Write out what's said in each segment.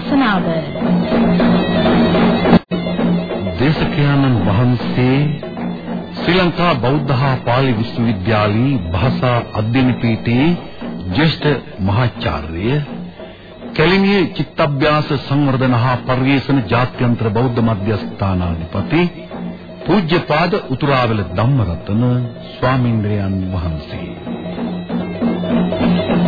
ධර්මානුශාසනාව දේශකයන්න් වහන්සේ ශ්‍රී ලංකා බෞද්ධ හා පාලි විශ්වවිද්‍යාලයේ භාෂා අධ්‍යයන පීඨයේ ජ්‍යෙෂ්ඨ මහාචාර්ය කැලිනියේ චිත්තභ්‍යාස සංවර්ධන හා පරිවේෂණ ජාත්‍යන්තර බෞද්ධ මධ්‍යස්ථානාධිපති පූජ්‍යපාද උතුරාවල ධම්මරතන ස්වාමීන්ද්‍රයන් වහන්සේ. නමෝ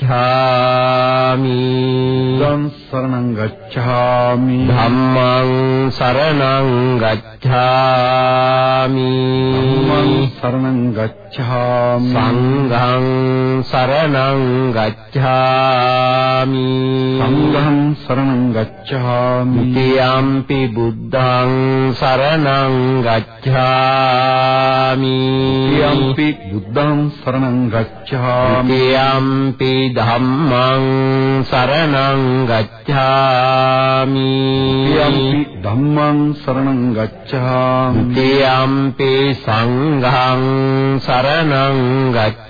ගච්ඡාමි. බුද්ධං සරණං ගච්ඡාමි. ධම්මං සරණං ගච්ඡාමි. ධම්මං සරණං ගච්ඡාමි. සංඝං සරණං ගච්ඡාමි. සංඝං සරණං ගච්ඡාමි. තියම්පි බුද්ධං සරණං ගච්ඡාමි තියම්පි බුද්ධං සරණං ගච්ඡාමි තියම්පි ධම්මං සරණං ගච්ඡාමි. තියම්පි ධම්මං සරණං ගච්ඡාමි. තියම්පි සංඝං සරණං ගච්ඡාමි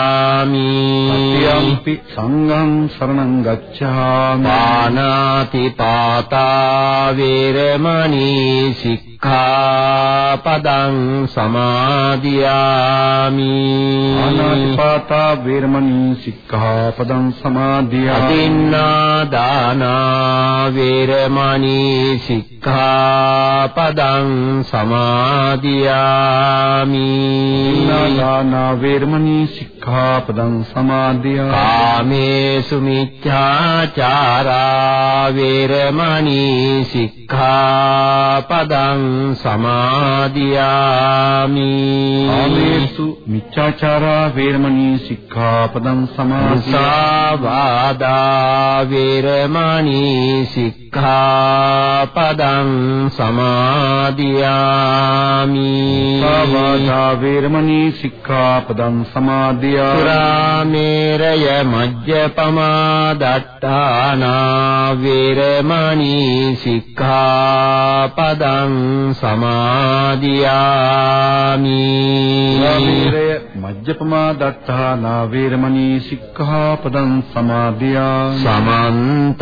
තියම්පි සංඝං සරණං ගච්ඡාමි පානාති පාතා වේරමණී සික්ඛාපදං සමාදියාමි ආනාතිපාතා වේරමණී සික්ඛාපදං සමාදියාමි අදින්නා දානා වේරමණී සික්ඛාපදං සමාදියාමි නාදානා වේරමණී සික්ඛාපදං සමාදියාමි කාමේසු මිච්ඡාචාරා වේරමණී සික්ඛාපදං සමාදියාමි ආමේසු මිච්ඡාචාරා වේරමණී සික්ඛාපදං සමාදියාමි මුසාවාදා වේරමණී සික්ඛාපදං සමාදියාමි සාවාදා වේරමණී සික්ඛාපදං සමාදියාමි සුරාමේරය මජ්ජපමා දට්ඨානා වේරමණී සික්ඛාපදං සමාදියාමි සාමීරය මජ්ජපමා දත්තානා වේරමණී සික්ඛාපදං සමාදියාමි සමන්ත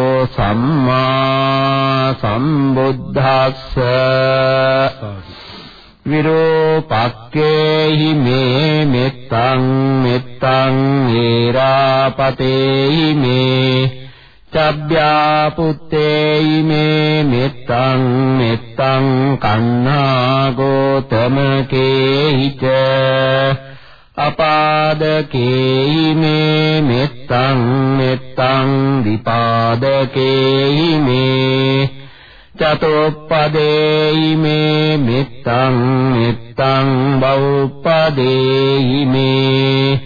සම්මා සම්බුද්දස්ස විරෝපක්කේහි මේ මෙත්තං මෙත්තං ඒරාපතේහි මේ චබ්බ්‍යා පුත්තේ මේ මෙත්තං මෙත්තං කන්නා ගෝතමකේහිච අපාදකේහි මේ මෙත්තං මෙත්තං විපාදකේහි මේ චතෝපදේහි මේ මෙත්තං මෙත්තං බෞපදේහි මේ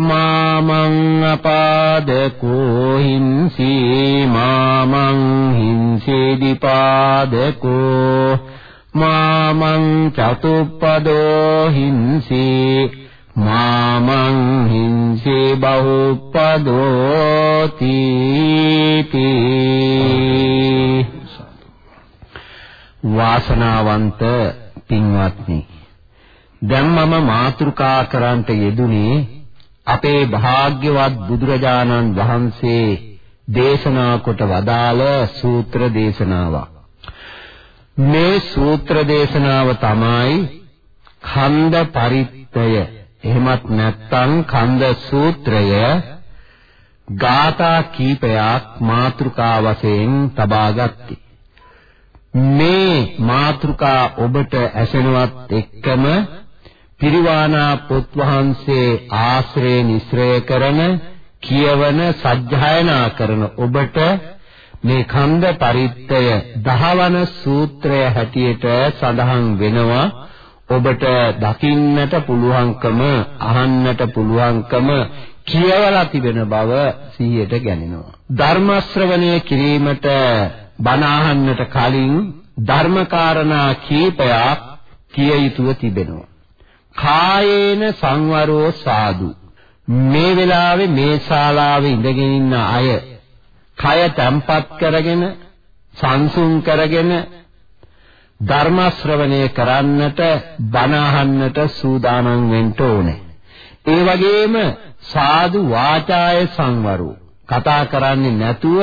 මාමං අපාදකෝ හිංසි මාමං හිංසේදිපාදකෝ මාමං චතුප්පදෝ හිංසි මාමං හිංසේ බහුපදෝති වාසනාවන්ත පින්වත්නි දැන් මම මාතෘකා කරන්ට යෙදුනේ අපේ භාග්‍යවත් බුදුරජාණන් වහන්සේ දේශනා කොට වදාළ සූත්‍ර දේශනාවක්. මේ සූත්‍ර දේශනාව තමයි ඛණ්ඩ පරිත්තය. එහෙමත් නැත්නම් ඛණ්ඩ සූත්‍රය ගාථා කීපයක් මාතෘකා වශයෙන් තබා ගත්තේ. මේ මාතෘකා ඔබට ඇසෙනවත් එක්කම පිරිවානා පොත් වහන්සේ ආශ්‍රය නිස්රය කරන කියවන සජ්ජායනා කරන ඔබට මේ කන්ද පරිත්තය දහවන සූත්‍රය හැටියට සඳහන් වෙනවා ඔබට දකින්නට පුළුවන්කම අහන්නට පුළුවන්කම කියවලා තිබෙන බව සිහියට ගැනෙනවා. ධර්ම ශ්‍රවණය කිරීමට බණ අහන්නට කලින් ධර්මකාරණා කීපයක් කිය යුතුව තිබෙනවා. කායේන සංවරෝ සාදු. මේ වෙලාවේ මේ ශාලාවේ ඉඳගෙන ඉන්න අය කය තැම්පත් කරගෙන සංසුන් කරගෙන ධර්ම ශ්‍රවණය කරන්නට බණ අහන්නට සූදානම් වෙන්න ඕනේ. ඒ වගේම සාදු වාචාය සංවරෝ කතා කරන්නේ නැතුව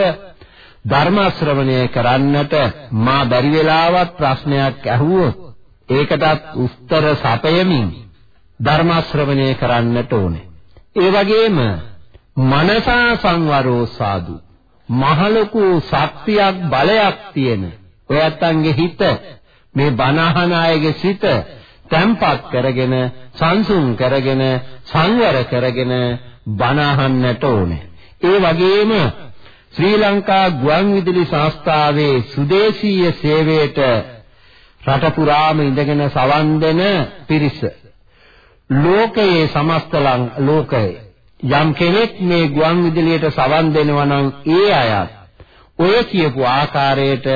ධර්ම ශ්‍රවණය කරන්නට මා බැරි වෙලාවත් ප්‍රශ්නයක් ඇහුවොත් ඒකටත් උත්තර සපයමින් ධර්ම ශ්‍රවණය කරන්නට ඕනේ. ඒ වගේම මනසා සංවරෝ සාදු මහලොකු ශක්තියක් බලයක් තියෙන ඔයත්න්ගේ හිත මේ බණහන අයගේ සිත තැම්පත් කරගෙන සංසුන් කරගෙන සංවර කරගෙන බණහන්නට ඕනේ. ඒ වගේම ශ්‍රී ලංකා ගුවන්විදුලි සංස්ථාවේ සුදේශීය සේවයට රට පුරාම ඉඳගෙන සවන් දෙන පිරිස ලෝකයේ සමස්ත ලෝකයේ යම් කෙනෙක් මේ ගුවන් විදුලියට සවන් දෙනවා නම් ඒ අයත් ඔය කියපු ආකාරයට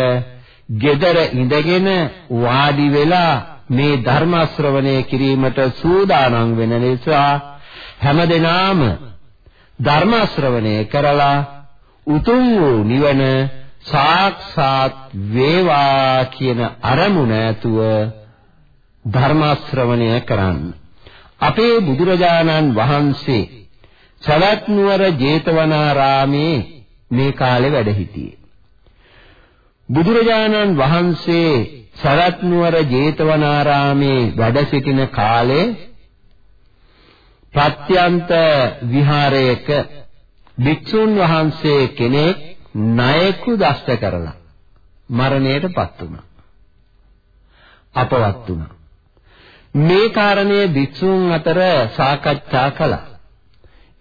gedara ඉඳගෙන වාඩි වෙලා මේ ධර්ම ශ්‍රවණය කිරීමට සූදානම් වෙන නිසා හැමදෙනාම ධර්ම ශ්‍රවණය කරලා උතුම් වූ නිවන සාක්ෂාත් වේවා කියන අරමුණ ඇතුව ධර්ම ශ්‍රවණය කරන්න අපේ බුදුරජාණන් වහන්සේ සවැත් නුවර ජේතවනාරාමේ මේ කාලේ වැඩ සිටියේ. බුදුරජාණන් වහන්සේ සවැත් නුවර ජේතවනාරාමේ වැඩ සිටින කාලේ ප්‍රත්‍යන්ත විහාරයක භික්ෂුන් වහන්සේ කෙනෙක් ණයෙකු දෂ්ට කරලා මරණයටපත් වුණා. අපවත් වුණා. මේ කාරණය භික්ෂුන් අතර සාකච්ඡා කළා.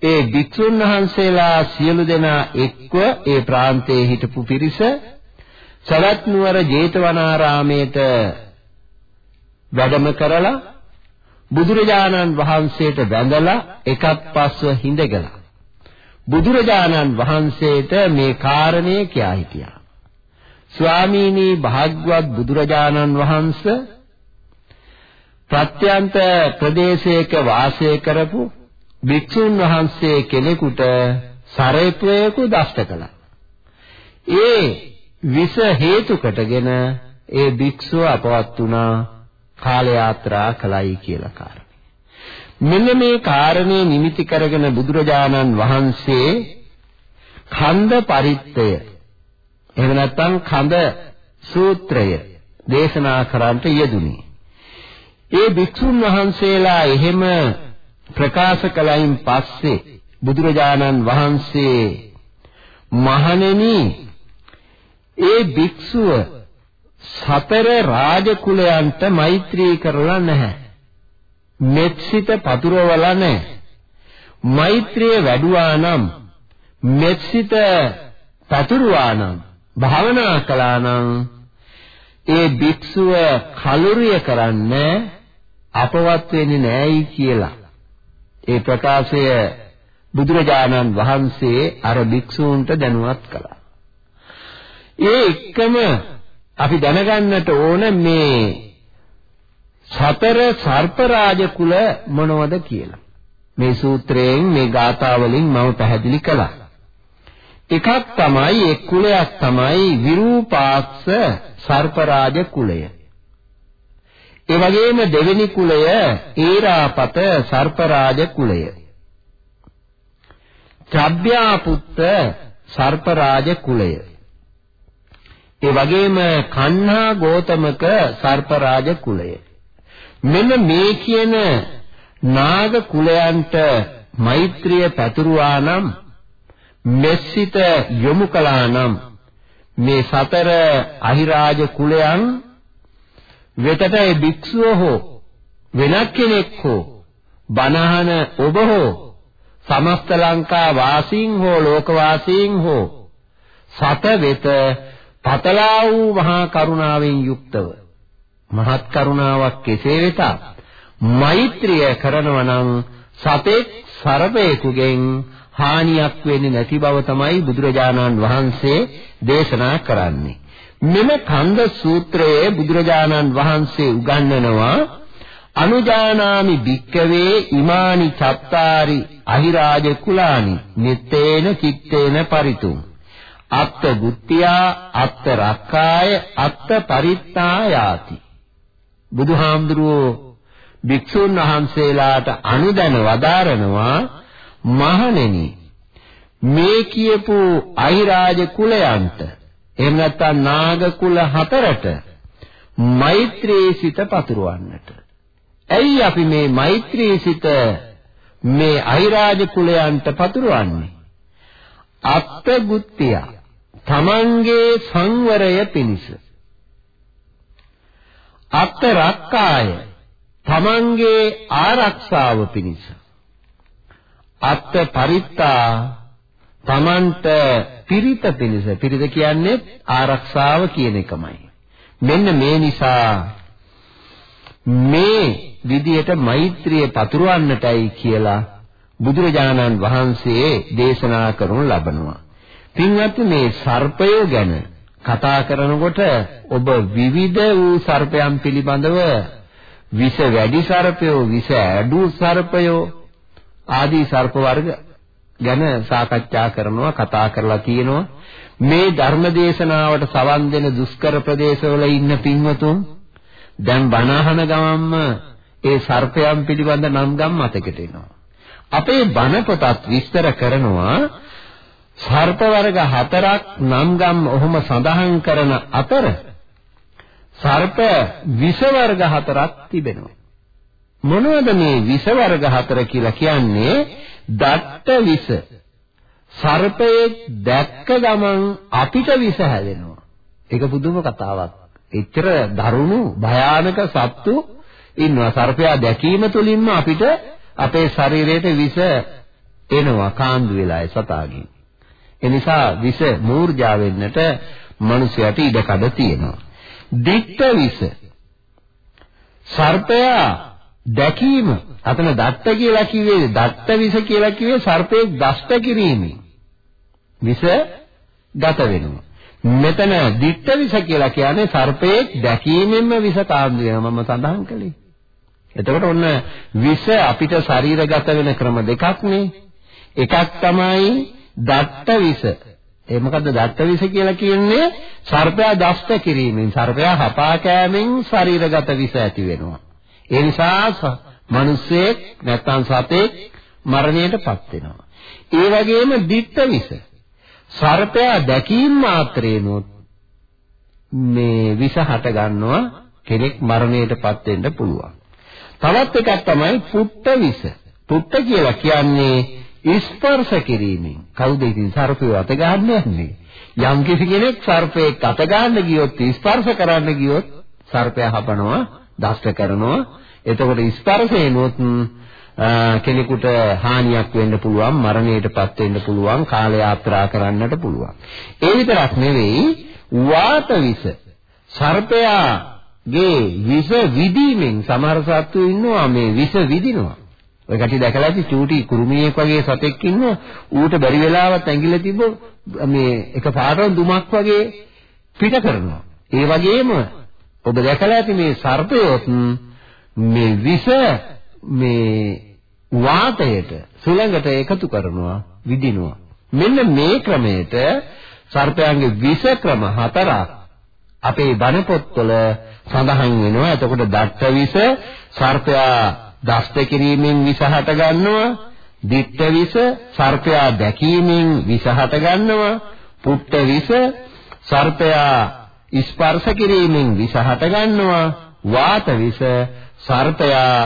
ඒ භික්ෂුන් වහන්සේලා සියලු දෙනා එක්ව ඒ ප්‍රාන්තයේ හිටපු පිරිස සවැත් නුවර ජේතවනාරාමයට වැඩම කරලා බුදුරජාණන් වහන්සේට වැඳලා එකත් පස්ව හිඳගලා බුදුරජාණන් වහන්සේට මේ කාරණේ කියා හිටියා. ස්වාමීනි භාග්‍යවත් බුදුරජාණන් වහන්සේ ප්‍රත්‍යන්ත ප්‍රදේශයක වාසය කරපු භික්ෂුන් වහන්සේ කෙනෙකුට සරේප්‍රයක දෂ්ට කළා. ඒ විස හේතු කොටගෙන ඒ භික්ෂුව අපවත් වුණා කාල යාත්‍රා කළයි කියලා කාරණේ. මෙන්න මේ කාරණේ නිමිති කරගෙන බුදුරජාණන් වහන්සේ ඛණ්ඩ පරිත්තය එහෙම නැත්නම් ඛඳ සූත්‍රය දේශනා කරන්නට යෙදුනේ. ඒ භික්ෂුන් වහන්සේලා එහෙම ප්‍රකාශ කළයින් පස්සේ බුදුරජාණන් වහන්සේ මහණෙනි ඒ භික්ෂුව සතර රාජ කුලයන්ට මෛත්‍රී කරලා නැහැ. මෙත්සිත පතුරවලා නැහැ. මෛත්‍රිය වැඩුවා නම් මෙත්සිත පතුරවා නම් භාවනා කළා නම් ඒ භික්ෂුව කලුරිය කරන්නේ අපවත් වෙන්නේ නැහැයි කියලා. ඒ ප්‍රකාශය බුදුරජාණන් වහන්සේ අර භික්ෂූන්ට දැනුවත් කළා. ඒ එක්කම අපි දැනගන්නට ඕන මේ සතර සර්පරාජ කුල මොනවද කියලා. මේ සූත්‍රයෙන් මේ ගාථා වලින් මම පැහැදිලි කළා. එකක් තමයි ඒ කුලයක් තමයි විරූපාක්ෂ සර්පරාජ කුලය. ඒ වගේම දෙවෙනි කුලය ඒරාපත සර්පරාජ කුලය. චබ්බ්‍යාපුත්ත සර්පරාජ කුලය. ඒ වගේම කන්හා ගෝතමක සර්පරාජ කුලය. මෙන්න මේ කියන නාග කුලයන්ට මෛත්‍රිය පැතුරුවා නම් මෙස්සිත යොමු කළා නම් මේ සතර අහිරාජ කුලයන් වෙතට ඒ භික්ෂුව හෝ වෙනත් කෙනෙක් හෝ බණහන ඔබ හෝ සමස්ත ලංකා වාසීන් හෝ ලෝක වාසීන් හෝ සත වෙත පතලා වූ මහා කරුණාවෙන් යුක්තව මහත් කරුණාවක් කෙසේ වෙතත් මෛත්‍රිය කරනවා නම් සතෙක් සර්පයෙකුගෙන් හානියක් වෙන්නේ නැති බව තමයි බුදුරජාණන් වහන්සේ දේශනා කරන්නේ. මෙම කන්ද සූත්‍රයේ බුදුරජාණන් වහන්සේ උගන්වනවා අනුජානාමි භික්කවේ ඉමානි චත්තාරි අහිරාජ කුලානි නිත්තේන චිත්තේන පරිතුම් අත්ත බුත්තියා අත්ත රක්කාය අත්ත පරිත්තායාති බුදුහාමුදුරුවෝ භික්ෂුන් වහන්සේලාට අනුදැන වදාරනවා මහණෙනි මේ කියපු අහිරාජ කුලයන්ට එහෙම නැත්නම් නාග කුල හතරට මෛත්‍රී සිත පතුරවන්නට. ඇයි අපි මේ මෛත්‍රී සිත මේ අහිරාජ කුලයන්ට පතුරවන්නේ? අත්ගුත්තිය තමන්ගේ සංවරය පිණිස. අත්ත රක්කාය තමන්ගේ ආරක්ෂාව පිණිස. අත්ත පරිත්තා තමන්ට පිරිත පිණිස පිරිත කියන්නේ ආරක්ෂාව කියන එකමයි මෙන්න මේ නිසා මේ විදියට මෛත්‍රිය පතුරවන්නටයි කියලා බුදුරජාණන් වහන්සේ දේශනා කරනු ලබනවා පින්වත් මේ සර්පය ගැන කතා කරනකොට ඔබ විවිධ වූ සර්පයන් පිළිබඳව විෂ වැඩි සර්පයෝ විෂ ඇඩු සර්පයෝ ආදී සර්ප වර්ග ගැන සාකච්ඡා කරනවා කතා කරලා තියෙනවා. මේ ධර්ම දේශනාවට සවන් දෙන දුෂ්කර ප්‍රදේශවල ඉන්න පින්වතුන් දැන් බණහන ගමම්ම ඒ සර්පයන් පිළිබඳ නම් ගම් මතකෙට එනවා. අපේ බණ පොතත් විස්තර කරනවා සර්ප වර්ග හතරක් නම් ගම් ඔහොම සඳහන් කරන අතර සර්ප විෂ වර්ග හතරක් තිබෙනවා මොනවද මේ විෂ වර්ග හතර කියලා කියන්නේ? දත්ත විෂ. සර්පයේ දැක්ක ගමන් අපිට විෂ හැදෙනවා. ඒක පුදුම කතාවක්. එච්චර දරුණු භයානක සත්තු ඉන්නවා. සර්පයා දැකීම තුළින්ම අපිට අපේ ශරීරයට විෂ එනවා කාන්දු වෙලා ඒ සතාගෙන්. ඒ නිසා විෂ මූර්ජා වෙන්නට මිනිසයාට ඉඩකඩ තියෙනවා. දික්ත විෂ සර්පයා දැකීම අතන දත්ත කියලා කිව්වේ දත්ත විස කියලා කිව්වේ සර්පයෙක් දෂ්ට කිරීමෙන් විස ගත වෙනවා. මෙතන දිට්ඨ විස කියලා කියන්නේ සර්පයෙක් දැකීමෙන්ම විස කාන්දු වෙනවා මම සඳහන් කළේ. එතකොට ඔන්න විස අපිට ශරීරගත වෙන ක්‍රම දෙකක් නේ. එකක් තමයි දත්ත විස. ඒ මොකද්ද දත්ත විස කියලා කියන්නේ සර්පයා දෂ්ට කිරීමෙන් සර්පයා හපා කෑමෙන් ශරීරගත විස ඇති වෙනවා. ඒ නිසා මිනිස්සෙක් නැත්නම් සතෙක් මරණයටපත් වෙනවා. ඒ වගේම දිට්ඨ විස. සර්පයා දැකීම මාත්‍රේනොත් මේ විස හට ගන්නවා කෙනෙක් මරණයටපත් වෙන්න පුළුවන්. තවත් එකක් තමයි පුට්ට විස. පුට්ට කියලා කියන්නේ ස්පර්ශ කිරීමෙන් කවුද ඉතින් සර්පය අත ගන්න යන්නේ? යම් කිසි කෙනෙක් සර්පයෙක් අත ගන්න ගියොත් ස්පර්ශ කරන්න ගියොත් සර්පයා හපනවා, දෂ්ට කරනවා. එතකොට ස්පර්ශේනොත් කෙනෙකුට හානියක් වෙන්න පුළුවන් මරණයටපත් වෙන්න පුළුවන් කාල යාත්‍රා කරන්නට පුළුවන් ඒ විතරක් නෙවෙයි වාත විස සර්පයාගේ විස විදීමෙන් සමහර සත්තු ඉන්නවා මේ විස විදිනවා ඔය කටි දැකලා ඇති චූටි කුරුමියෙක් වගේ සතෙක් ඉන්නවා ඌට බැරි වෙලාවත් ඇඟිල්ල තිබ්බ මේ එක පාටම දුමක් වගේ පිට කරනවා. ඒ වගේම ඔබ දැකලා ඇති මේ සර්පයොත් මේ විස මේ වාතයට සුළඟට එකතු කරනවා විදිනවා මෙන්න මේ ක්‍රමයට සර්පයන්ගේ විස ක්‍රම හතරක් අපේ බණ පොත්වල සඳහන් වෙනවා. එතකොට දත්ත විස සර්පයා දෂ්ට කිරීමෙන් විස හට ගන්නවා දිට්ඨ විස සර්පයා දැකීමෙන් විස හට ගන්නවා පුට්ට විස සර්පයා ස්පර්ශ කිරීමෙන් විස හට ගන්නවා වාත විස සර්පයා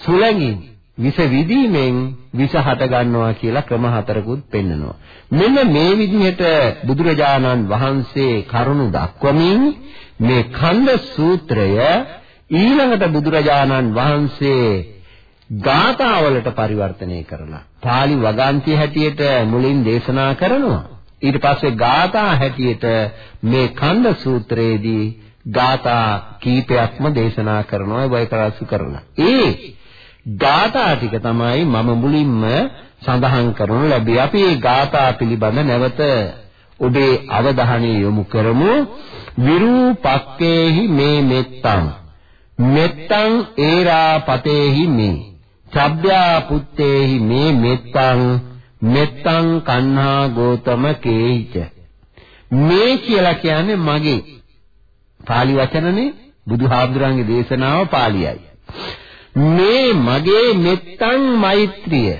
සුලඟින් විස විදීමෙන් විස හට ගන්නවා කියලා ක්‍රම හතරකුත් පෙන්නනවා. මෙන්න මේ විදිහට බුදුරජාණන් වහන්සේ කරුණු දක්වමින් මේ කන්ද සූත්‍රය ඊළඟට බුදුරජාණන් වහන්සේ ගාථාවලට පරිවර්තනය කරලා pāli වගන්තිය හැටියට මුලින් දේශනා කරනවා. ඊට පස්සේ ගාථා හැටියට මේ කන්ද සූත්‍රයේදී ගාථා කීපයක්ම දේශනා කරනවා වෛකරාසු කරලා. ඒ ගාථා ටික තමයි මම මුලින්ම සඳහන් කරනු ලැබේ. අපි මේ ගාථා පිළිබඳ නැවත ඔබේ අවධානය යොමු කරමු. විරූපක්කේහි මේ මෙත්තං මෙත්තං ඒරාපතේහි මේ. චබ්බ්‍යා පුත්තේහි මේ මෙත්තං මෙත්තං කන්හා ගෝතම කේහිච මේ කියලා කියන්නේ මගේ. පාලි වචනනේ බුදුහාමුදුරන්ගේ දේශනාව පාලියයි. මේ මගේ මෙත්තන් මෛත්‍රිය.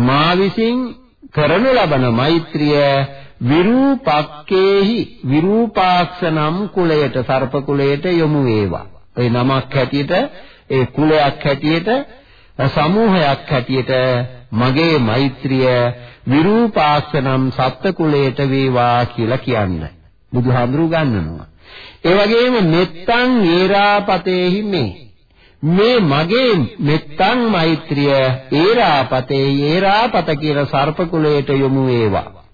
මා විසින් කරනු ලබන මෛත්‍රිය විරූපක්කේහි විරූපාක්ෂ නම් කුලයට සර්ප කුලයට යොමු වේවා. ඒ නමක් හැටියට ඒ කුලයක් හැටියට සමූහයක් හැටියට මගේ මෛත්‍රිය විරූපාක්ෂ නම් සත්ත්ව කුලයට වේවා කියලා කියන්නේ. බුදුහාමුදුරු ගන්නනවා. ඒ වගේම මෙත්තන් ඒරාපතේහි මේ මේ මගේ මෙත්තන් මෛත්‍රිය ඒරාපතේ ඒරාපත කියලා සර්ප කුලයට යොමු වේවා.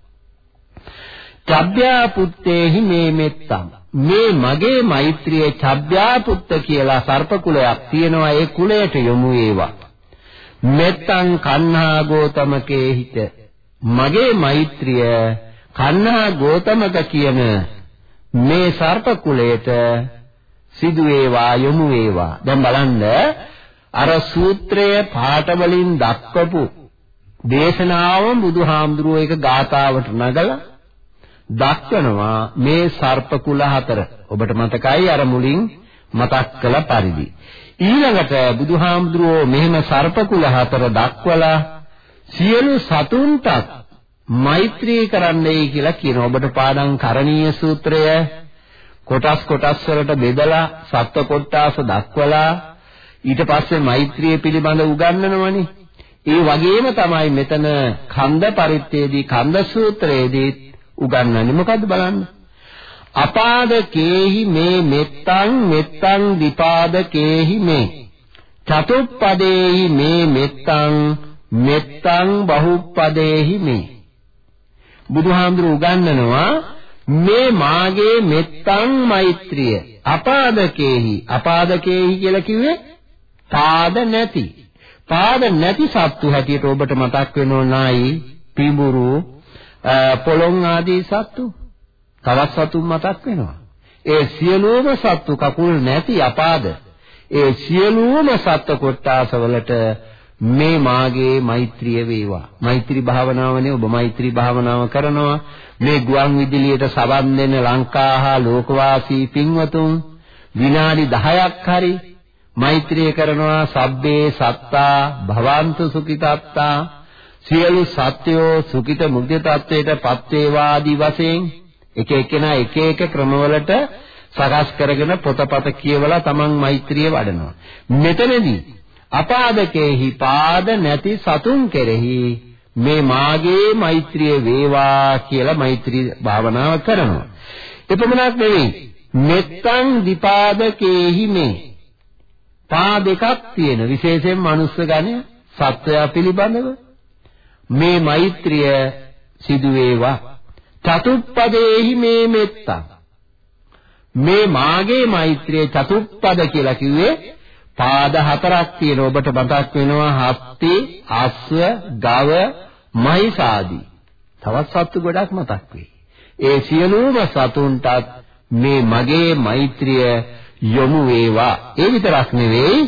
චබ්බ්‍යා පුත්තේහි මේ මෙත්තන් මේ මගේ මෛත්‍රිය චබ්බ්‍යා පුත්ත කියලා සර්ප කුලයක් තියෙනවා ඒ කුලයට යොමු වේවා. මෙත්තන් කන්හා ගෝතමකේ හිත මගේ මෛත්‍රිය කන්හා ගෝතමක කියන මේ සර්ප කුලයට සිදු වේවා යොමු වේවා. දැන් බලන්න අර සූත්‍රය පාඨ වලින් දක්වපු දේශනාව බුදුහාමුදුරුවෝ ඒක ගාතාවට නගලා දක්වනවා මේ සර්ප කුල හතර. ඔබට මතකයි අර මුලින් මතක් කළ පරිදි. ඊළඟට බුදුහාමුදුරුවෝ මෙහෙම සර්ප කුල හතර දක්වලා සියලු සතුන්ටත් මෛත්‍රී කරන්නයි කියලා කියන ඔබට පාඩම් කරණීය සූත්‍රය කොටස් කොටස් වලට බෙදලා සත්ව කොටාස දක්වලා ඊට පස්සේ මෛත්‍රිය පිළිබඳ උගන්වනවනේ. ඒ වගේම තමයි මෙතන කන්ද පරිත්තේදී කන්ද සූත්‍රයේදී උගන්වන්නේ. මොකද්ද බලන්න. අපාදකේහි මේ මෙත්තං මෙත්තං විපාදකේහි මේ. චතුප්පදේහි මේ මෙත්තං මෙත්තං බහුප්පදේහි මේ. බුදුහාමුදුරු උගන්වනවා මේ මාගේ මෙත්තං මෛත්‍රිය. අපාදකේහි. අපාදකේහි කියලා කිව්වේ පාද නැති. පාද නැති සත්තු හැටියට ඔබට මතක් වෙනෝ නයි පිඹුරු පොළොන් ආදී සත්තු තවත් සතුන් මතක් වෙනවා ඒ සියලුම සත්තු කකුල් නැති අපාද ඒ සියලුම සත්ත්ව කොටාස වලට මේ මාගේ මෛත්‍රිය වේවා. මෛත්‍රී භාවනාවනේ ඔබ මෛත්‍රී භාවනාව කරනවා. මේ ගුවන් විදුලියට සවන් දෙන ලංකා හා ලෝකවාසී පින්වතුන් විනාඩි 10ක් හරි මෛත්‍රිය කරනවා සබ්බේ සත්තා භවන්තු සුඛිතත්තා සියලු සත්‍යෝ සුඛිත මුග්ධ tattweට පත් වේවාදී වශයෙන් එක එකනා එක එක ක්‍රමවලට සකස් කරගෙන පොතපත කියවලා තමන් මෛත්‍රිය වඩනවා. මෙතනදී අපාදකේහි පාද නැති සතුන් කෙරෙහි මේ මාගේ මෛත්‍රිය වේවා කියලා මෛත්‍රී භාවනාව කරනවා. එපමණක් නෙවෙයි. මෙත්තං විපාදකේහි මේ පා දෙකක් තියෙන විශේෂයෙන් මනුස්ස ගණය සත්වයා පිළිබඳව මේ මෛත්‍රිය සිදු වේවා චතුප්පදේහි මේ මෙත්තං. මේ මාගේ මෛත්‍රියේ චතුප්පද කියලා කිව්වේ පාද හතරක් තියෙන ඔබට මතක් වෙනවා හත්ති අස්ව ගව මහිසාදී තවත් සත්තු ගොඩක් මතක් වෙයි. ඒ සියලුම සතුන්ටත් මේ මගේ මෛත්‍රිය යොමු වේවා. ඒ විතරක් නෙවෙයි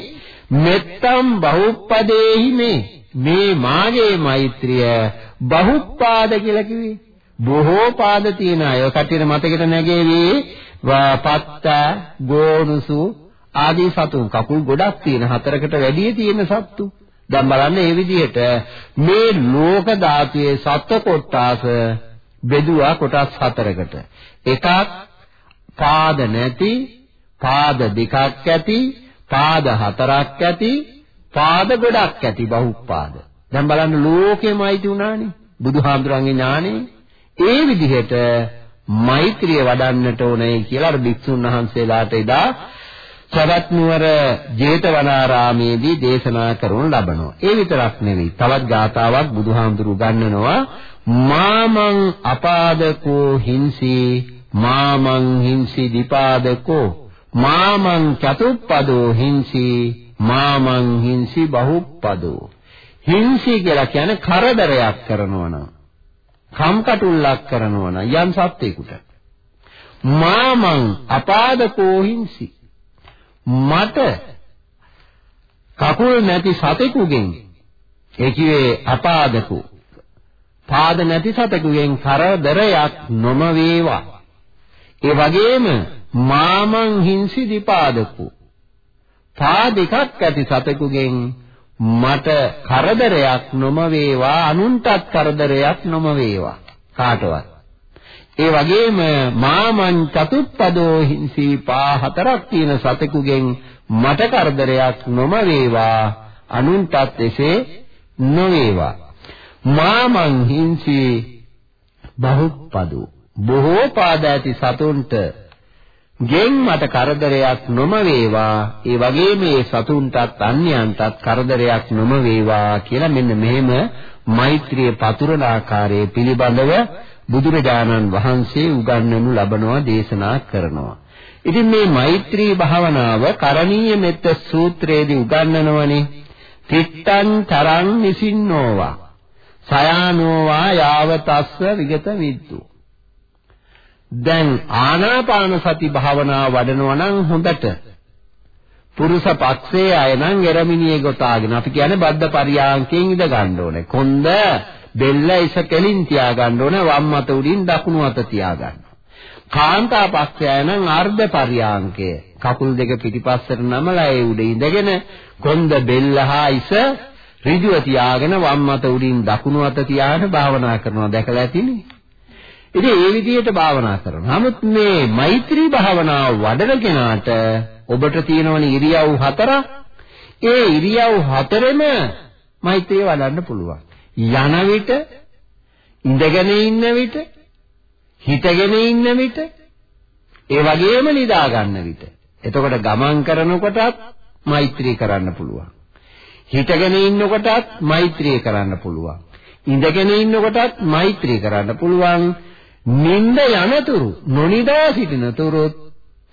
මෙත්තම් බහුප්පදේහි මේ මේ මාගේ මෛත්‍රිය බහුපාද කියලා කිව්වේ. බොහෝ පාද තියෙන අය. කටියට මතකෙට නැගෙවි. පත්ත ගෝනුසු ආදී සතුන්. කකුල් ගොඩක් තියෙන හතරකට වැඩිය තියෙන සත්තු. දැන් බලන්න මේ විදිහට මේ ලෝක ධාතුවේ සත්ව කොටාස බෙදුවා කොටස් හතරකට. එකක් පාද නැති පාද දෙකක් ඇති පාද හතරක් ඇති පාද ගොඩක් ඇති බහුපාද දැන් බලන්න ලෝකෙමයි තුනානේ බුදුහාමුදුරන්ගේ ඥානෙ ඒ විදිහට මෛත්‍රිය වඩන්නට ඕනේ කියලා අර භික්ෂුන් වහන්සේලාට එදා සවැත් නුවර ජේතවනාරාමේදී දේශනා කරනු ලබනවා. ඒ විතරක් නෙවෙයි. තවත් ගාතාවක් බුදුහාමුදුරු ගන්නනවා මාමං අපාදකෝ හිංසි මාමං හිංසි දීපාදකෝ මාමං චතුප්පදෝ හිංසි මාමං හිංසි බහුප්පදෝ. හිංසි කියලා කියන්නේ කරදරයක් කරනවා නම් කම්කටොල්ලක් කරනවා නම් යම් සත්‍යයකට මාමං අපාදකෝ හිංසි. මට කකුල් නැති සතෙකුගෙන් ඒ කියේ අපාදකෝ. පාද නැති සතෙකුගෙන් කරදරයක් නොම වේවා ඒ වගේම මාමං හිංසි දීපාදකෝ. පා දෙකක් ඇති සතෙකුගෙන් මට කරදරයක් නොම වේවා අනුන්ටත් කරදරයක් නොම වේවා කාටවත්. ඒ වගේම මාමං චතුප්පදෝ හිංසි පා හතරක් තියෙන සතෙකුගෙන් මට කරදරයක් නොම වේවා අනුන්ටත් එසේ නොවේවා. මාමං හිංසි බහුප්පදෝ. බොහෝ පාද ඇති සතුන්ට ගෙන් මට කරදරයක් නොම වේවා ඒ වගේම මේ සතුන්ටත් අන්‍යයන්ටත් කරදරයක් නොම වේවා කියලා මෙන්න මෙහෙම මෛත්‍රිය පතුරන ආකාරයේ පිළිබඳව බුදුරජාණන් වහන්සේ උගන්වනු ලබනවා දේශනා කරනවා. ඉතින් මේ මෛත්‍රී භාවනාව කරණීය මෙත්ත සූත්‍රයේදී උගන්වනවනේ. තිත්තං තරං නිසින්නෝවා සයානෝවා යාවතස්ස විගත විද්දු දැන් ආනාපාන සති භාවනාව වඩනවා නම් හොඳට පුරුෂ පක්ෂයේ අය නම් එරමිනියේ ගොතාගෙන අපි කියන්නේ බද්ධ පරියාංකයෙන් ඉඳ ගන්න ඕනේ. කොන්ද බෙල්ල ඉස කෙලින් තියා ගන්න ඕනේ වම් අත උඩින් දකුණු අත තියා ගන්න. කාන්තා පක්ෂය නම් අර්ධ පරියාංකය. කකුල් දෙක පිටිපස්සට නමලා ඒ උඩ ඉඳගෙන කොන්ද බෙල්ල හා ඉස ඍජුව තියාගෙන වම් අත උඩින් දකුණු අත තියාගෙන භාවනා කරනවා දැකලා ඇතිනේ. ඉතින් ඒ විදිහට භාවනා කරනවා. නමුත් මේ මෛත්‍රී භාවනාව වඩන කෙනාට ඔබට තියෙනවනේ ඉරියව් හතරක්. ඒ ඉරියව් හතරෙම මෛත්‍රිය වඩන්න පුළුවන්. යන විට, ඉඳගෙන ඉන්න විට, හිටගෙන ඉන්න විට, ඒ වගේම නිදා ගන්න විට. එතකොට ගමන් කරනකොටත් මෛත්‍රී කරන්න පුළුවන්. හිටගෙන ඉන්නකොටත් මෛත්‍රී කරන්න පුළුවන්. ඉඳගෙන ඉන්නකොටත් මෛත්‍රී කරන්න පුළුවන්. නිନ୍ଦ යනතුරු නොනිදා සිටිනතුරුත්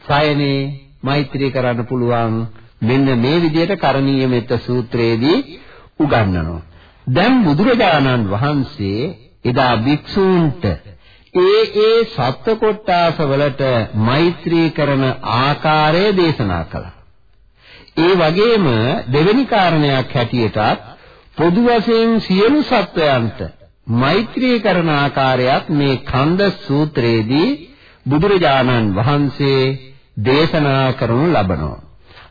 සයනේ මෛත්‍රී කරන්න පුළුවන් මෙන්න මේ විදිහට කරණීය මෙත්ත සූත්‍රයේදී උගන්වනවා. දැන් බුදුරජාණන් වහන්සේ එදා භික්ෂූන්ට ඒ ඒ සත්ව කොටාස වලට මෛත්‍රී කරන ආකාරය දේශනා කළා. ඒ වගේම දෙවෙනි කාරණයක් හැටියටත් පොදු වශයෙන් සියලු සත්වයන්ට මෛත්‍රී කරන ආකාරයක් මේ කන්ද සූත්‍රයේදී බුදුරජාණන් වහන්සේ දේශනා කරනු ලබනවා.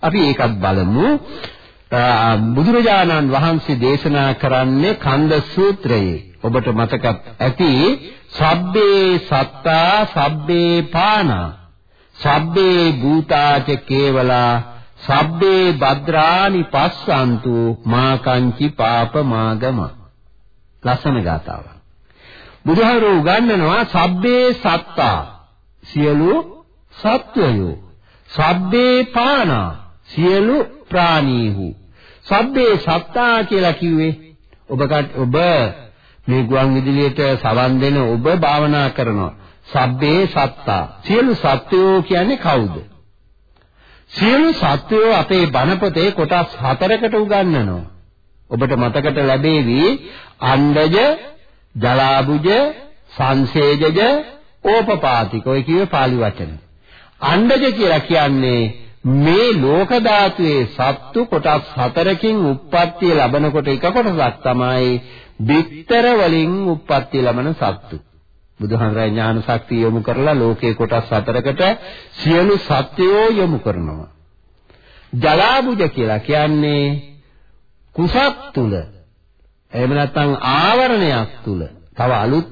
අපි ඒකත් බලමු. බුදුරජාණන් වහන්සේ දේශනා කරන්නේ කන්ද සූත්‍රයේ. ඔබට මතකත් ඇති සබ්බේ සත්තා සබ්බේ පානා සබ්බේ භූතාච කේවලා සබ්බේ භද්‍රානි පස්සන්තු මා කංචි පාප මාගම ලස්සන ගාතාවක්. බුදුහාරෝ උගන්වනවා සබ්බේ සත්තා සියලු සත්වයෝ. සබ්බේ පානා සියලු ප්‍රාණීහු. සබ්බේ සත්තා කියලා කිව්වේ ඔබ ඔබ මේ ගුවන් විදුලියට සවන් දෙන ඔබ භාවනා කරනවා. සබ්බේ සත්තා. සියලු සත්වයෝ කියන්නේ කවුද? සියලු සත්වයෝ අපේ බණ පොතේ කොටස් හතරකට උගන්වනවා. ඔබට මතකට ලැබේවි අණ්ඩජ ජලාබුජ සංසේජජ ඕපපාතික ඔය කියවේ pāli වචන අණ්ඩජ කියලා කියන්නේ මේ ලෝක ධාතුවේ සත්තු කොටස් හතරකින් උප්පත්තිය ලබනකොට එක කොටසක් තමයි බිත්තර වලින් උප්පත්තිය ලබන සත්තු. බුදුහන්සේ ඥාන ශක්තිය යොමු කරලා ලෝකේ කොටස් හතරකට සියලු සත්‍යෝ යොමු කරනවා. ජලාබුජ කියලා කියන්නේ කුසක් තුල. එහෙම නැත්නම් ආවරණයක් තුල. තව අලුත්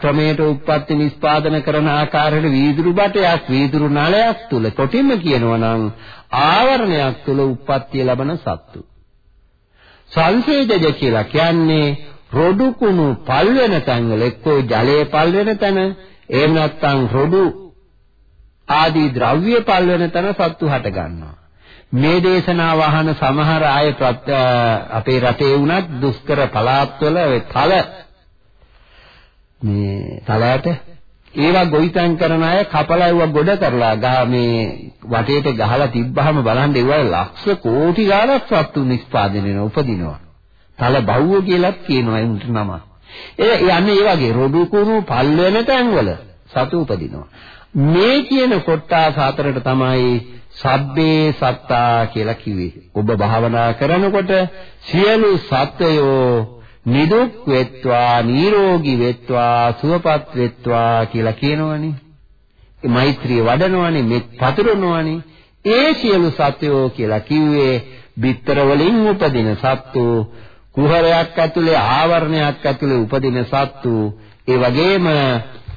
ක්‍රමයට උත්පත්ති නිස්පාදන කරන ආකාරයට වීදුරු බටයක් වීදුරු නලයක් තුල. කොටින්ම කියනවා නම් ආවරණයක් තුල උත්පත්ති ලැබෙන සත්තු. සංසේදජ කියලා කියන්නේ රොඩු කුණු පල් වෙන තැන්වල එක්කෝ ජලයේ පල් වෙන තැන එහෙම නැත්නම් රොඩු ආදී ද්‍රව්‍ය පල් වෙන තැන සත්තු හට ගන්නවා. මේ දේශනාව අහන සමහර අය අපේ රටේ වුණත් දුෂ්කර පළාත්වල ඔය තල මේ තලයට ඒවා ගොවිතැන් කරන අය කපලා ඒවා ගොඩ කරලා ගහ මේ වටේට ගහලා තිබ්බහම බලන්න ඒවා ලක්ෂ කෝටි ගාණක් සත්තු නිෂ්පාදනය වෙන උපදිනවා. තල බහුව කියලාත් කියනවා ඒකට නම. ඒ යන්නේ ඒ වගේ රොඩු කුණු පල් වෙන තැන්වල සතු උපදිනවා. මේ කියන කොට්ටාස හතරට තමයි සබ්බේ සත්තා කියලා කිව්වේ. ඔබ භාවනා කරනකොට සියලු සත්වයෝ නිදුක් වෙත්වා නිරෝගී වෙත්වා සුවපත් වෙත්වා කියලා කියනවනේ. ඒ මෛත්‍රිය වඩනවනේ මෙත් පතුරවනවනේ. ඒ සියලු සත්වෝ කියලා කිව්වේ බිත්තර වලින් උපදින සත්තු කුහරයක් ඇතුලේ ආවරණයක් ඇතුලේ උපදින සත්තු ඒ වගේම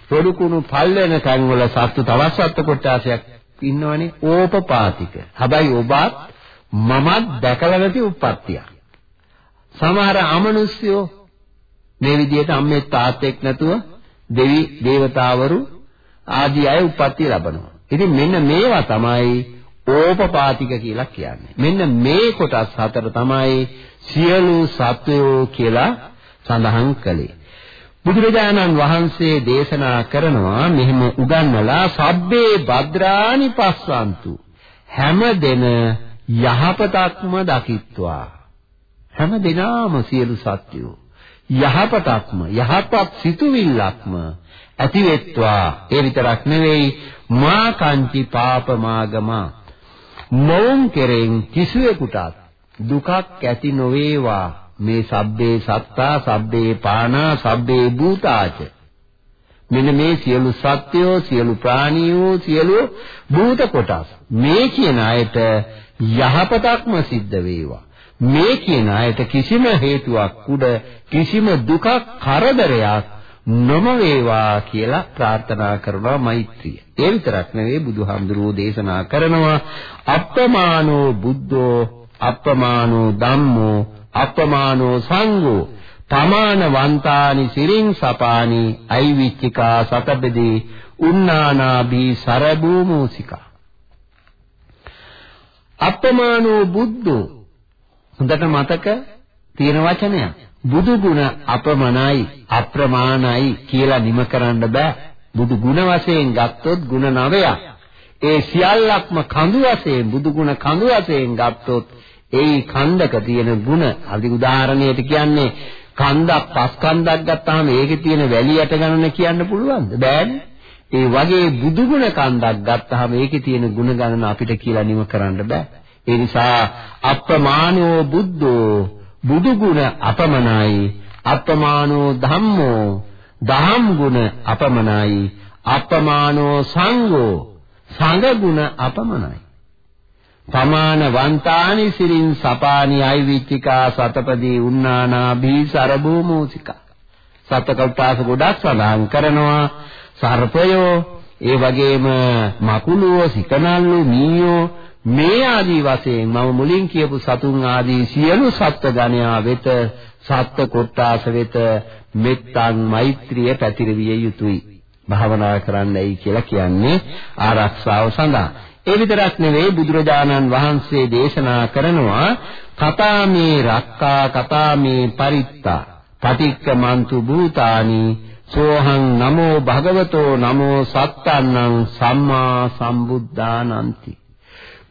පොඩුකුණු පල් වෙන තැන්වල සත්තු තවත් සත්ත්ව කොටාසයක් ඉන්නවනේ ඕපපාතික. හැබැයි ඔබත් මමත් දැකලා නැති උප්පත්තියක්. සමහර අමනුෂ්‍යෝ මේ විදිහට අම්මේ තාත්තෙක් නැතුව දෙවි දේවතාවරු ආදී අය උප්පත්ති ලබනවා. ඉතින් මෙන්න මේවා තමයි ඕපපාතික කියලා කියන්නේ. මෙන්න මේ කොටස් හතර තමයි සියලු සත්වයෝ කියලා සඳහන් කළේ. බුදුරජාණන් වහන්සේ දේශනා කරනවා මෙහිම උගන්වලා සබ්බේ භද්‍රානි පස්සන්තු. හැම දෙන යහපතක්ම දකිත්වා. හැම දිනාම සියලු සත්‍යෝ යහපතක්ම යහපත් සිතුවිල්ලක්ම ඇතිවෙත්වා. ඒ විතරක් නෙවෙයි මා කංචි පාපමාගම මොවුන් කෙරෙන් කිසිවෙකුටත් දුකක් ඇති නොවේවා. මේ සබ්බේ සත්තා සබ්බේ පානා සබ්බේ භූතාච. මෙන්න මේ සියලු සත්‍යෝ සියලු ප්‍රාණියෝ සියලු භූත කොටස්. මේ කියන අයට යහපතක්ම සිද්ධ වේවා. මේ කියන අයට කිසිම හේතුවක් උඩ කිසිම දුකක් කරදරයක් නොම වේවා කියලා ප්‍රාර්ථනා කරනවා මෛත්‍රිය. ඒ විතරක් නෙවෙයි බුදුහාමුදුරුවෝ දේශනා කරනවා අප්පමානෝ බුද්ධෝ අප්පමානෝ ධම්මෝ අප්පමානෝ සංඝෝ තමානවන්තානි සිරින් සපානි අයිවිච්චිකා සතබෙදී උන්නානාභී සරබූමූසිකා අප්පමානෝ බුද්ධෝ හොඳට මතක තියෙන වචනයක්. බුදු ගුණ අපමණයි අප්‍රමාණයි කියලා නිම කරන්න බෑ. බුදු ගුණ වශයෙන් ගත්තොත් ගුණ නවයක්. ඒ සියල්ලක්ම කඳු වශයෙන් බුදු ගුණ කඳු වශයෙන් ගත්තොත් ඒ කන්දක තියෙන ගුණ අදි උදාහරණයට කියන්නේ කන්දක් පස් කන්දක් ගත්තාම ඒකේ තියෙන වැලියට ගණන කියන්න පුළුවන්ද? බෑනේ. ඒ වගේ බුදු ගුණ කන්දක් ගත්තාම ඒකේ තියෙන ගුණ ගණන අපිට කියලා නිම කරන්න බෑ. ඒ නිසා අප්‍රමාණෝ බුද්ධෝ බුදු ගුණ අපමණයි අප්‍රමාණෝ ධම්මෝ දහම් ගුණ අපමණයි අප්‍රමාණෝ සංඝෝ සංඝ ගුණ අපමණයි පමාන වන්තානි සිරින් සපානි අයිවිච්චිකා සතපදී උන්නානා බී සරබෝ මූසිකා සතකල්පාස ගොඩක් සඳහන් කරනවා සර්පයෝ ඒ වගේම මකුලුව සිකනල්ලු මීයෝ මේ ආදී වශයෙන් මම මුලින් කියපු සතුන් ආදී සියලු සත්ත්ව ගණයා වෙත සත්ත්ව කොට්ටාස වෙත මෙත්තන් මෛත්‍රිය පැතිරවිය යුතුයි. භාවනා කරන්නයි කියලා කියන්නේ ආරක්ෂාව සඳහා. ඒ විතරක් නෙවෙයි බුදුරජාණන් වහන්සේ දේශනා කරනවා කතාමේ රක්කා කතාමේ පරිත්තා පටික්කමන්තු භූතානි සෝහං නමෝ භගවතෝ නමෝ සත්තන්නං සම්මා සම්බුද්ධානන්ති.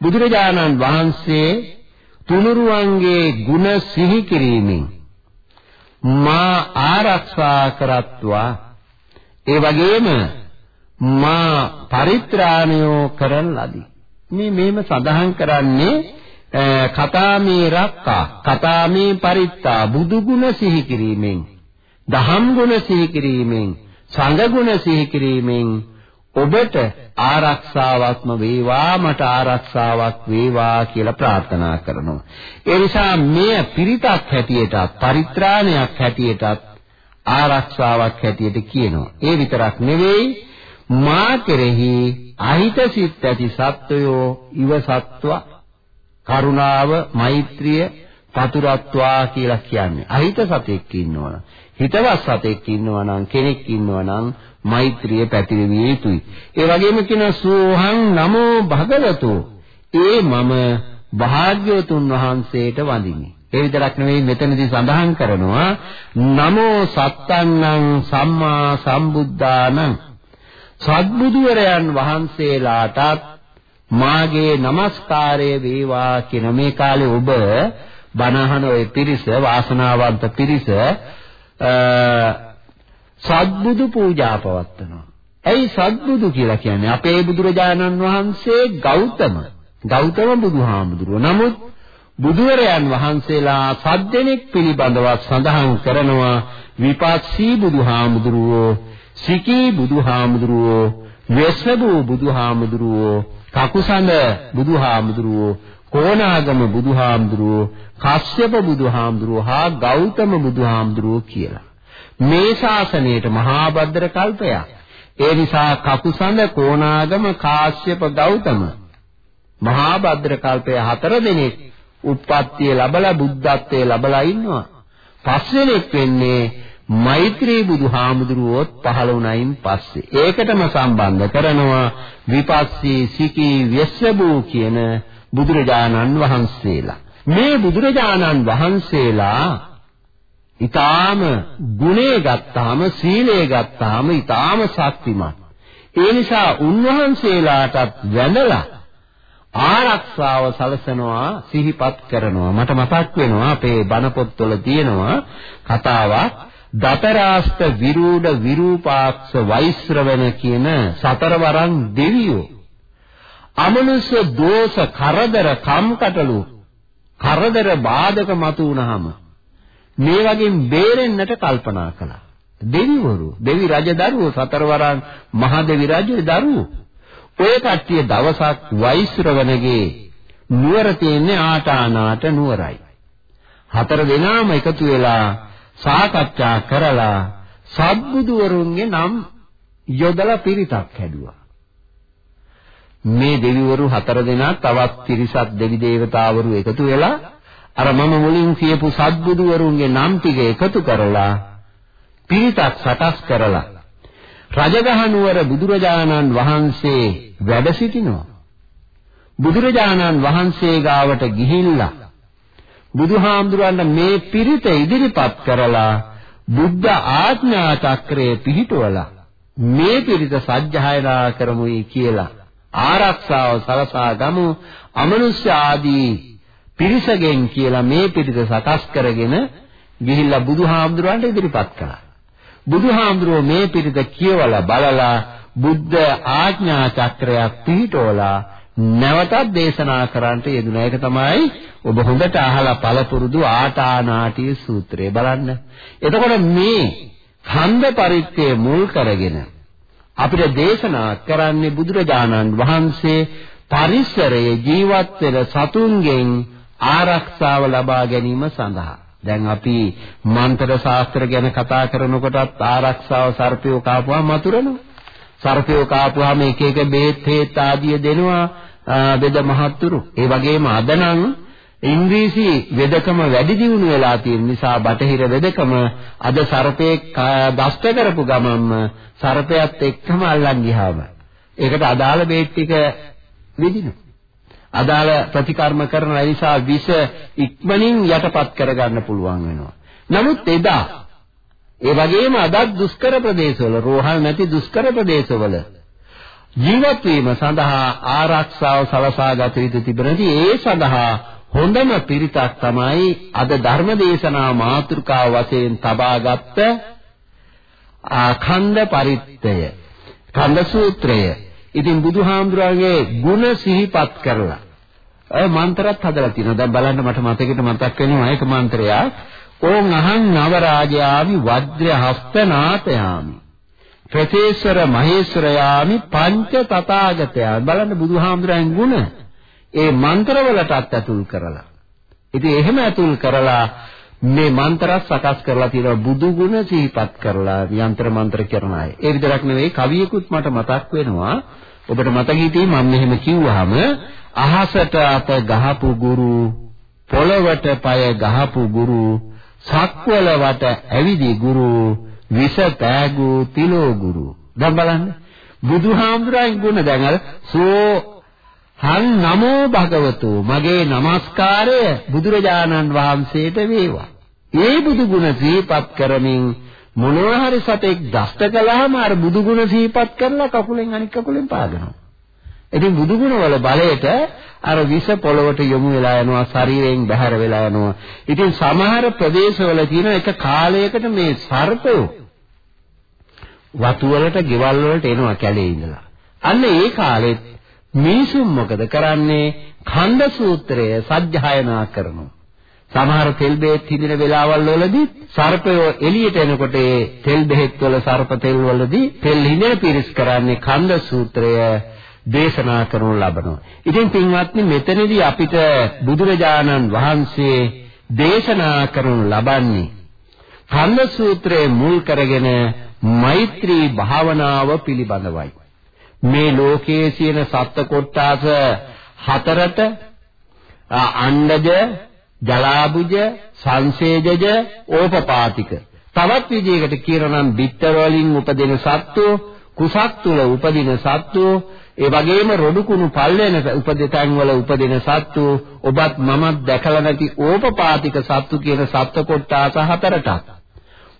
බුදුරජාණන් වහන්සේ තුනුරුවන්ගේ ಗುಣ සිහි කිරීමෙන් මා ආරක්ෂා කරත්වා. ඒ වගේම මා පරිත්‍රාණයෝ කරන ලදී මේ මේම සඳහන් කරන්නේ කතාමේ රක්කා කතාමේ පරිත්තා බුදු ගුණ සිහි කිරීමෙන් දහම් ගුණ සිහි කිරීමෙන් සංඝ ගුණ සිහි කිරීමෙන් ඔබට ආරක්ෂාවක්ම වේවා මට ආරක්ෂාවක් වේවා කියලා ප්‍රාර්ථනා කරනවා. ඒ නිසා මෙය පිරිතක් හැටියටත් පරිත්‍රාණයක් හැටියටත් ආරක්ෂාවක් හැටියට කියනවා. ඒ විතරක් නෙවෙයි මා කෙරෙහි අහිත සිත් ඇති සත්වයෝ ඉවසත්ව කරුණාව මෛත්‍රිය පතුරත්වා කියලා කියන්නේ. අහිත සතෙක් ඉන්නවනම් හිතවත් සතෙක් ඉන්නවනම් කෙනෙක් ඉන්නවනම් මෛත්‍රිය පැතිරවිය යුතුයි. ඒ වගේම කියන සෝහං නමෝ භගවතු. ඒ මම භාග්‍යවතුන් වහන්සේට වඳිමි. ඒ විතරක් නෙවෙයි මෙතනදී සඳහන් කරනවා නමෝ සත්තං සම්මා සම්බුද්ධානං සත්බුදුවරයන් වහන්සේලාටත් මාගේ নমස්කාරය වේවා කියන මේ කාලේ ඔබ බණහන ඔය පිරිස වාසනාවන්ත පිරිස සත්බුදු පූජා පවත්වනවා. ඇයි සත්බුදු කියලා කියන්නේ? අපේ බුදුරජාණන් වහන්සේ ගෞතම. ගෞතම බුදුහාමුදුරුවෝ. නමුත් බුදුවරයන් වහන්සේලා සත් දෙනෙක් පිළිබඳව සඳහන් කරනවා විපස්සී බුදුහාමුදුරුවෝ, සිකී බුදුහාමුදුරුවෝ, වෙස්සබු බුදුහාමුදුරුවෝ, කකුසඳ බුදුහාමුදුරුවෝ, කොණාගම බුදුහාමුදුරුවෝ, කස්සප බුදුහාමුදුරුවෝ හා ගෞතම බුදුහාමුදුරුවෝ කියලා. මේ ශාසනයේට මහා භද්‍ර කල්පයක්. ඒ නිසා කකුසඳ කොණාගම කාශ්‍යප ගෞතම මහා භද්‍ර කල්පය හතර දෙනෙක් උත්පත්තිය ලැබලා බුද්ධත්වයේ ලැබලා ඉන්නවා. පස්වෙනෙක් වෙන්නේ මෛත්‍රී බුදුහාමුදුරුවෝත් පහළ වුණයින් පස්සේ. ඒකටම සම්බන්ධ කරනවා විපස්සී සිකී වෙස්සබූ කියන බුදුරජාණන් වහන්සේලා. මේ බුදුරජාණන් වහන්සේලා ඊටාම ගුණේ ගත්තාම සීලේ ගත්තාම ඊටාම ශක්තිමත්. ඒ නිසා උන්වහන්සේලාටත් වැඳලා ආරක්ෂාව සලසනවා සිහිපත් කරනවා. මට මතක් වෙනවා අපේ බණ පොත්වල තියෙනවා කතාවක්. දතරාස්ත විරූඪ විරූපාක්ෂ වෛශ්‍රවණ කියන සතරවරන් දෙවියෝ අමනුෂ්‍ය දෝෂ කරදර කම්කටොළු කරදර බාධක මතු වුනහම මේ වගේ බේරෙන්නට කල්පනා කළා. දෙවිවරු, දෙවි රජ දරුවෝ සතරවරන් මහ දෙවි රජේ දරුවෝ. ඔය කට්ටිය දවසක් වෛශ්‍රවණගේ නුවර තියෙන්නේ ආටානාට නුවරයි. හතර දෙනාම එකතු වෙලා සාකච්ඡා කරලා සත්බුදුවරුන්ගේ නම් යොදලා පිරිතක් හැදුවා. මේ දෙවිවරු හතර දෙනා තවත් තිරිසත් දෙවි දේවතාවරු එකතු වෙලා අර මම මුලින් කියපු සත්බුදුවරුන්ගේ නම් ටික එකතු කරලා පිරිතක් සටස් කරලා රජගහ නුවර බුදුරජාණන් වහන්සේ වැඩ සිටිනවා. බුදුරජාණන් වහන්සේ ගාවට ගිහිල්ලා බුදුහාමුදුරන්ට මේ පිරිත ඉදිරිපත් කරලා බුද්ධ ආඥා චක්‍රයේ පිහිටුවලා මේ පිරිත සජ්ජායනා කරමුයි කියලා ආරක්ෂාව සලසා ගමු අමනුෂ්‍ය ආදී පිරිසගෙන් කියලා මේ පිටිත සකස් කරගෙන ගිහිල්ලා බුදුහාමුදුරන්ට ඉදිරිපත් කළා. බුදුහාමුදුරුවෝ මේ පිටිත කියවලා බලලා බුද්ධ ආඥා චක්‍රයක් පිහිටෝලා නැවතත් දේශනා කරන්නට යෙදුණා. ඒක තමයි ඔබ හොඳට අහලා පළපුරුදු ආටානාටි සූත්‍රය බලන්න. එතකොට මේ ඛණ්ඩ පරිත්‍යේ මුල් කරගෙන අපිට දේශනා කරන්නේ බුදුරජාණන් වහන්සේ පරිසරයේ ජීවත් වෙන සතුන්ගෙන් ආරක්ෂාව ලබා ගැනීම සඳහා දැන් අපි මන්ත්‍ර ශාස්ත්‍ර ගැන කතා කරනකොටත් ආරක්ෂාව සර්පියෝ කාපුවා මතුරනවා සර්පියෝ කාපුවාම එක එක බේත් හේත් ආදිය දෙනවා වෙද මහත්තුරු. ඒ වගේම අද නම් ඉංග්‍රීසි වෙදකම වැඩි දියුණු වෙලා තියෙන නිසා බටහිර වෙදකම අද සර්පේ දෂ්ට කරපු ගමන්ම සර්පයත් එක්කම අල්ලන් ගියාම ඒකට අදාළ බේත් ටික විදිනවා. අදාළ ප්‍රතිකර්ම කරන නිසා විෂ ඉක්මනින් යටපත් කරගන්න පුළුවන් වෙනවා. නමුත් එදා ඒ වගේම අදත් දුෂ්කර ප්‍රදේශවල රෝහල් නැති දුෂ්කර ප්‍රදේශවල ජීවත් වීම සඳහා ආරක්ෂාව සලසා ගත යුතු තිබෙනදී ඒ සඳහා හොඳම පිරිතක් තමයි අද ධර්මදේශනා මාතෘකාව වශයෙන් තබාගත් ආඛණ්ඩ පරිත්තය කන්ද සූත්‍රය. ඉතින් බුදුහාමුදුරන්ගේ ගුණ සිහිපත් කරලා අය මන්ත්‍රත් හදලා තියෙනවා. දැන් බලන්න මට මතකෙට මතක් වෙනවා ඒක මන්ත්‍රයක්. ඕං අහං නවරාජයාමි වජ්‍ර ප්‍රතේශර මහේශ්වර යාමි පංච තථාගතයන්. බලන්න බුදුහාමුදුරන් ගුණ ඒ මන්ත්‍රවලටත් අතුල් කරලා. ඉතින් එහෙම අතුල් කරලා මේ මන්ත්‍ර සකස් කරලා තියෙනවා බුදු ගුණ සිහිපත් කරලා යంత్ర මන්ත්‍ර කරන අය. ඒ විතරක් නෙවෙයි කවියකුත් මට මතක් වෙනවා. ඔබට මතක හිටියේ මම මෙහෙම කිව්වහම අහසට අත ගහපු ගුරු පොළවට পায় ගහපු ගුරු සක්වල වට ඇවිදි ගුරු විස පෑගු තිලෝ ගුරු දැන් බලන්න බුදුහාමුදුරන් ගුණ දැන් අර සෝ හන් නමෝ භගවතු මගේ নমස්කාරය බුදුරජාණන් වහන්සේට වේවා. ඒ බුදු ගුණ සිහිපත් කරමින් මොනවා හරි සතෙක් දෂ්ට කළාම අර බුදු ගුණ සිහිපත් කරලා කකුලෙන් අනික් කකුලෙන් පාගනවා. ඉතින් බුදු ගුණ වල බලයට අර විස පොළවට යොමු වෙලා යනවා ශරීරයෙන් බැහැර වෙලා යනවා. ඉතින් සමහර ප්‍රදේශවල තියෙන එක කාලයකට මේ සර්පයෝ වතු වලට, ගෙවල් වලට එනවා කැලේ ඉඳලා. අන්න ඒ කාලෙත් මිනිසුන් මොකද කරන්නේ? ඛණ්ඩ සූත්‍රය සජ්ජායනා කරනවා. සමහර තෙල් බෙහෙත් හිඳින වෙලාවල් වලදී සර්පයෝ එළියට එනකොට ඒ තෙල් බෙහෙත් වල සර්ප තෙල් වලදී තෙල් හිඳින පිරිස් කරන්නේ ඛණ්ඩ සූත්‍රය දේශනා කරනු ලබනවා. ඉතින් පින්වත්නි මෙතනදී අපිට බුදුරජාණන් වහන්සේ දේශනා කරනු ලබන්නේ ඛණ්ඩ සූත්‍රයේ මුල් කරගෙන මෛත්‍රී භාවනාව පිළිබඳවයි. මේ ලෝකයේ තියෙන සත්ත්ව කොට්ටාස හතරට අණ්ඩජ, ජලාබුජ, සංසේජජ, ඕපපාතික. තවත් විදිහකට කියනවා නම් බිත්තර වලින් උපදින සත්ත්වෝ, කුසක් තුල උපදින සත්ත්වෝ, ඒ වගේම රොඩු කුණු පල්ලෙන උපදිතන් වල උපදින සත්ත්වෝ, ඔබත් මමත් දැකලා නැති ඕපපාතික සත්තු කියන සත්ත්ව කොට්ටාස හතරට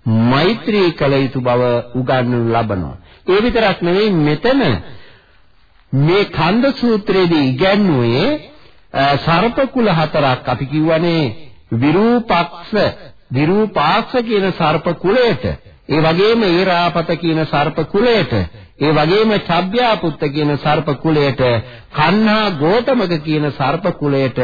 මෛත්‍රී කළ යුතු බව උගන්වනු ලබනවා. ඒ විතරක් නෙවෙයි මෙතන මේ කන්ද සූත්‍රයේදී ඉගැන්වුවේ සර්ප කුල හතරක් අපි කියවනේ විරූපක්ෂ විරූපාක්ෂ කියන සර්ප කුලයට ඒ වගේම ඒරාපත කියන සර්ප කුලයට ඒ වගේම චබ්බ්‍යාපුත්ත කියන සර්ප කුලයට කන්හා ගෝතමක කියන සර්ප කුලයට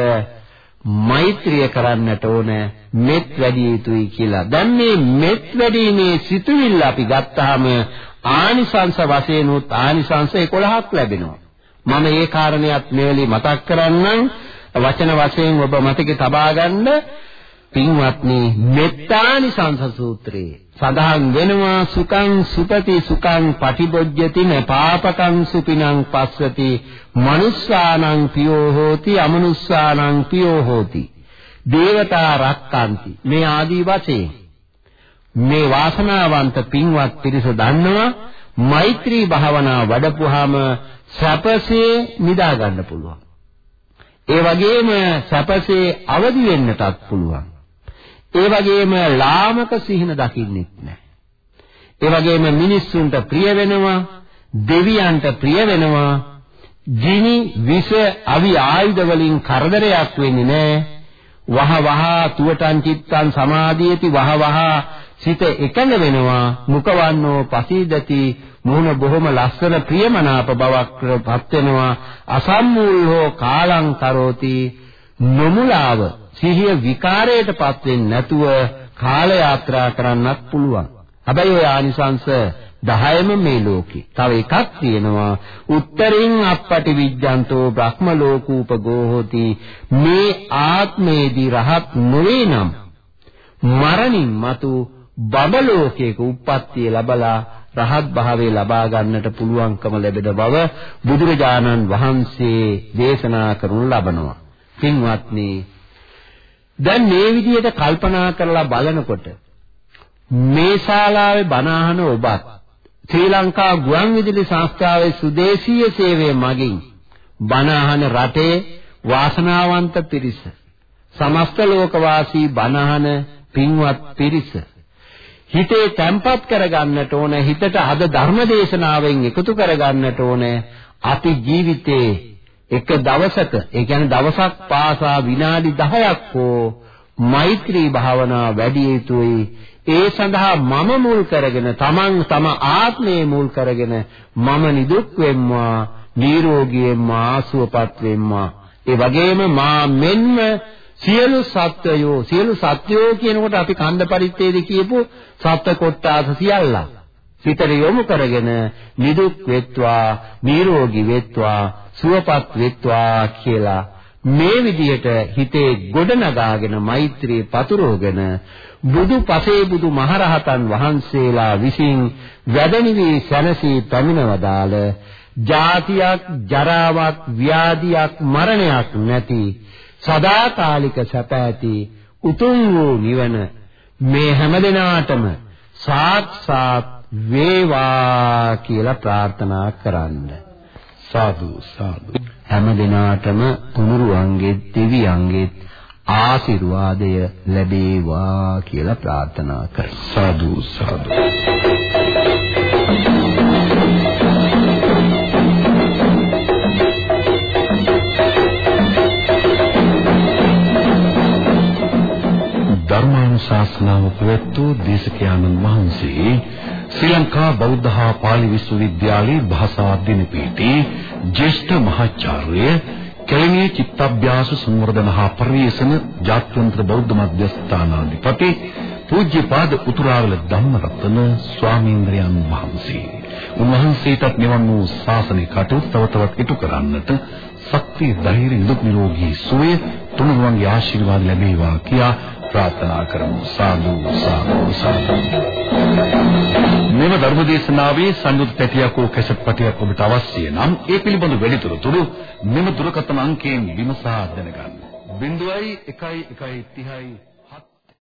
මෛත්‍රිය කරන්නට ඕන මෙත් වැඩි යුතුයි කියලා. දැන් මේ මෙත් වැඩිීමේ සිතුවිල්ල අපි ගත්තාම ආනිසංස වශයෙන් උත් ආනිසංස 11ක් ලැබෙනවා. මම ඒ කාරණයක් මෙවලි මතක් කරන්නම් වචන වශයෙන් ඔබ මතකේ තබා ගන්න පින්වත්නි මෙත්තානිසංස සූත්‍රයේ සඳහන් වෙනවා සුඛං සුපති සුඛං පටිබොජ්ජති න පාපකං සුපිනං පස්සති මනුස්සානං පියෝ හෝති අමනුස්සානං පියෝ හෝති දේවතා රක්칸ති මේ ආදී වශයෙන් මේ වාසනාවන්ත පින්වත් පිරිස දන්නවා මෛත්‍රී භාවනා වඩපුවාම සැපසේ නිදා ගන්න පුළුවන්. ඒ වගේම සැපසේ අවදි වෙන්නටත් පුළුවන්. ඒ වගේම ලාමක සිහින දකින්නෙත් නැහැ. ඒ වගේම මිනිස්සුන්ට ප්‍රිය වෙනවා, දෙවියන්ට ප්‍රිය වෙනවා. ජිනි විස අවි ආයුධ වලින් කරදරයක් වෙන්නේ නැහැ. වහ වහ තුවටන් චිත්තං සමාධියති වහ වහ සිත එකඟ වෙනවා මුකවන්නෝ පසීදති මුහුණ බොහොම ලස්සන ප්‍රියමනාප බවක් පත් වෙනවා අසම්මූල් හෝ කාලං කරෝති නොමුලාව සිහිය විකාරයටපත් වෙන්නේ නැතුව කාල යාත්‍රා කරන්නත් පුළුවන්. හැබැයි ඔය ආනිසංශ 10ම මේ ලෝකේ. තව එකක් තියෙනවා උත්තරින් අපපටි විජ්ජන්තෝ බ්‍රහ්ම ලෝකූපගෝ හෝති මේ ආත්මේදී රහත් නොවේ නම් මරණින් මතු බබ ලෝකයක උප්පත්තිය ලැබලා රහත් භාවයේ ලබා ගන්නට පුළුවන්කම ලැබෙන බව බුදුරජාණන් වහන්සේ දේශනා කරනු ලබනවා. පින්වත්නි දැන් මේ විදිහට කල්පනා කරලා බලනකොට මේ ශාලාවේ බණ අහන ඔබත් ශ්‍රී ලංකා ගුවන්විදුලි සංස්ථාවේ සුදේශීය සේවය මගින් බණ අහන රටේ වාසනාවන්ත පිරිස සමස්ත ලෝකවාසී බණ අහන පින්වත් පිරිස හිතේ තැම්පත් කරගන්නට ඕන හිතට අද ධර්ම දේශනාවෙන් එකතු කරගන්නට ඕන අපි ජීවිතේ එක දවසක ඒ කියන්නේ දවසක් පාසා විනාඩි 10ක් හෝ මෛත්‍රී භාවනා වැඩි යුතුයි. ඒ සඳහා මම මුල් කරගෙන තමන් තම ආත්මය මුල් කරගෙන මම නිදුක් වෙම්මා නිරෝගී වෙම්මා සුවපත් වෙම්මා. ඒ වගේම මා මෙන්ම සියලු සත්වයෝ සියලු සත්වයෝ කියනකොට අපි කන්ද පරිත්තේද කියපු සත්ත්ව කොට්ටාස සියල්ලා සිතට යොමු කරගෙන නිදුක් වෙත්වා නිරෝගී වෙත්වා සුවපත් වෙත්වා කියලා මේ විදිහට හිතේ ගොඩනගාගෙන මෛත්‍රී පතුරවගෙන බුදු පසේ බුදු මහරහතන් වහන්සේලා විසින් වැඩණි වී සැනසී පැමිණවදාල ජාතියක් ජරාවක් ව්‍යාධියක් මරණයක් නැති සදාකාලික සැප ඇති උතුම් වූ නිවන මේ හැමදෙනාටම සාක්ෂාත් වේවා කියලා ප්‍රාර්ථනා කරන්න. සාදු සාදු හැමදෙනාටම තුනුරුවන්ගේ දෙවියන්ගේ ආශිර්වාදය ලැබේවා කියලා ප්‍රාර්ථනා කරමු. සාදු සාදු ධර්මානුශාසනාව පැවැත්වූ දේශකයන්න් වහන්සේ ශ්‍රී ලංකා බෞද්ධ හා පාලි විශ්වවිද්‍යාලයේ භාෂා දිනපීඨී ජ්‍යෙෂ්ඨ මහාචාර්ය කෙළණිය චිත්තභ්‍යාස සංවර්ධන හා පරිවේෂණ ජාත්‍යන්තර බෞද්ධ මධ්‍යස්ථානාධිපති පූජ්‍යපාද උතුරාවල ධම්මරත්න ස්වාමීන්ද්‍රයන් වහන්සේ. උන්වහන්සේටත් නිවන් වූ ශාසනික කටයුතු තව තවත් ඉටු කරන්නට ශක්තිය ධෛර්ය නිදුක් නිරෝගී සුවය තුනුරුවන්ගේ ආශිර්වාද ලැබේවා කියා ප්‍රාර්ථනා කරමු. සාදු සාදු සාදු. මෙම ධර්මදේශනාවේ සංයුත් පැටියක් හෝ කැසට් පටියක් ඔබට අවශ්‍ය නම් ඒ පිළිබඳ වැඩිදුරටු මෙම දුරකථන අංකයෙන් විමසා දැනගන්න. 0.1 1 30